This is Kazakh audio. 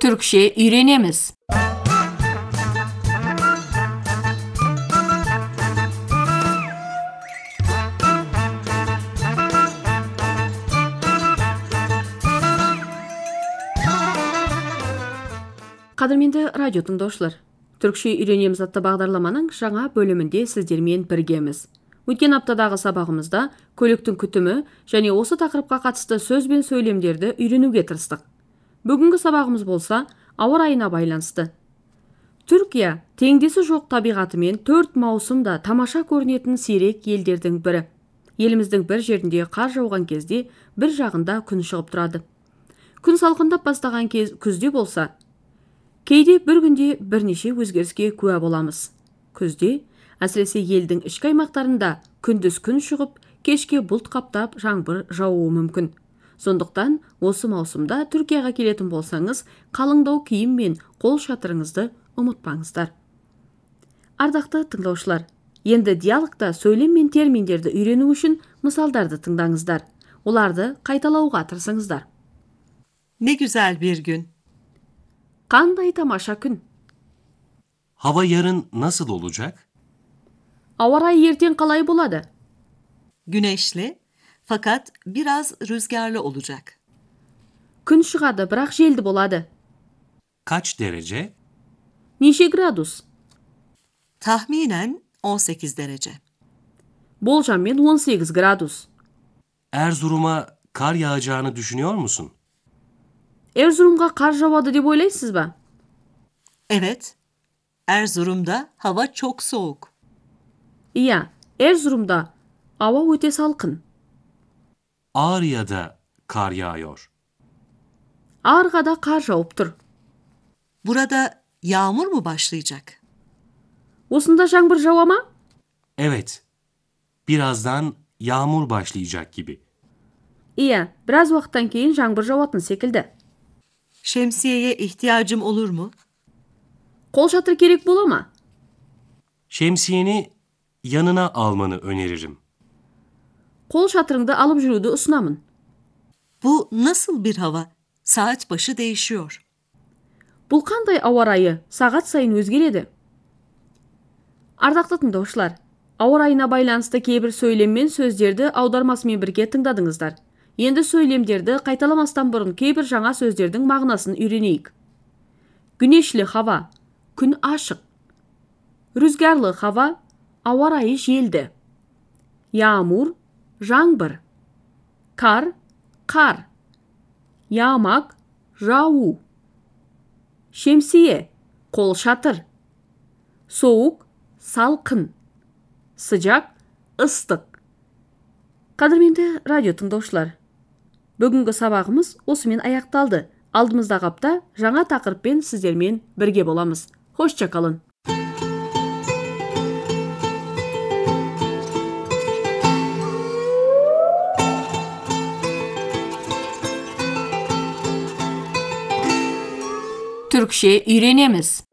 Türkçe öğrenemiz. Кадірменді радио тыңдаушылар, түркше үйренеміз атты бағдарламаның жаңа бөлімінде сіздермен біргеміз. Өткен аптадағы сабағымызда көліктің күтімі және осы тақырыпқа қатысты сөз бен сөйлемдерді үйренуге тырыстық. Бүгінгі сабағымыз болса, ауа райына байланысты. Түркия теңдесі жоқ табиғатымен төрт маусымда тамаша көрінетін сирек елдердің бірі. Еліміздің бір жерінде қар жауған кезде бір жағында күн шығып тұрады. Күн салқындап бастаған кез күзде болса, кейде бір күнде бірнеше өзгеріске куә боламыз күзде әсіресе елдің ішкі аймақтарында күндіз күн шығып кешке бұлт қаптап жаңбыр жауы мүмкін сондықтан осы маусымда түркияға келетін болсаңыз қалыңдау киім мен қол шатырыңызды ұмытпаңыздар. Ардақты тыңдаушылар енді диалогта сөйлем мен терминдерді үйрену үшін мысалдарды тыңдаңыздар. Оларды қайталауға тырысыңыздар. Ne güzel bir gün. қандай тамаша күн. Hava yarın nasıl olacak? ауа райы ертең қалай болады. Güneşli. fakat biraz rüzgarlı olacak. күн шығады бірақ желді болады Kaç derece? неше градус Tahminen 18 derece. болжаммен 18 градус Erzurum'a kar yağacağını düşünüyor musun? эрзурумға қар жауады деп ойлайсыз ба Evet. Erzurum'da hava çok soğuk. иә эрзурумда ауа өте салқын Ağrı'ya da kar yağıyor. арғада қар жауып тұр Burada yağmur mu başlayacak? осында жаңбыр жауа ма Evet. Birazdan yağmur başlayacak gibi. иә біраз уақыттан кейін жаңбыр жауатын секілді Şemsiyeye ihtiyacım olur mu? қол шатыр керек бола ма Şemsiyeni yanına almanı öneririm. Қол шатырыңды алып жүруді ұсынамын Bu nasıl bir hava? Saat başı değişiyor. бұл қандай ауа райы сағат сайын өзгереді ардақты тыңдаушылар ауа райына байланысты кейбір сөйлем мен сөздерді аудармасымен бірге тыңдадыңыздар енді сөйлемдерді қайталамастан бұрын кейбір жаңа сөздердің мағынасын үйренейік güneşli хава күн ашық рүзгарлы хава ауа райы желді yağmur жаңбыр кар қар. Yağmak жау. Шемсие қол шатыр. Соуық салқын. Sıcak ыстық. Қадірменді радио тыңдаушылар бүгінгі сабағымыз осымен аяқталды. Алдымыздағы апта жаңа тақырыппен сіздермен бірге боламыз. Hoşça Türkçe öğrenemiz.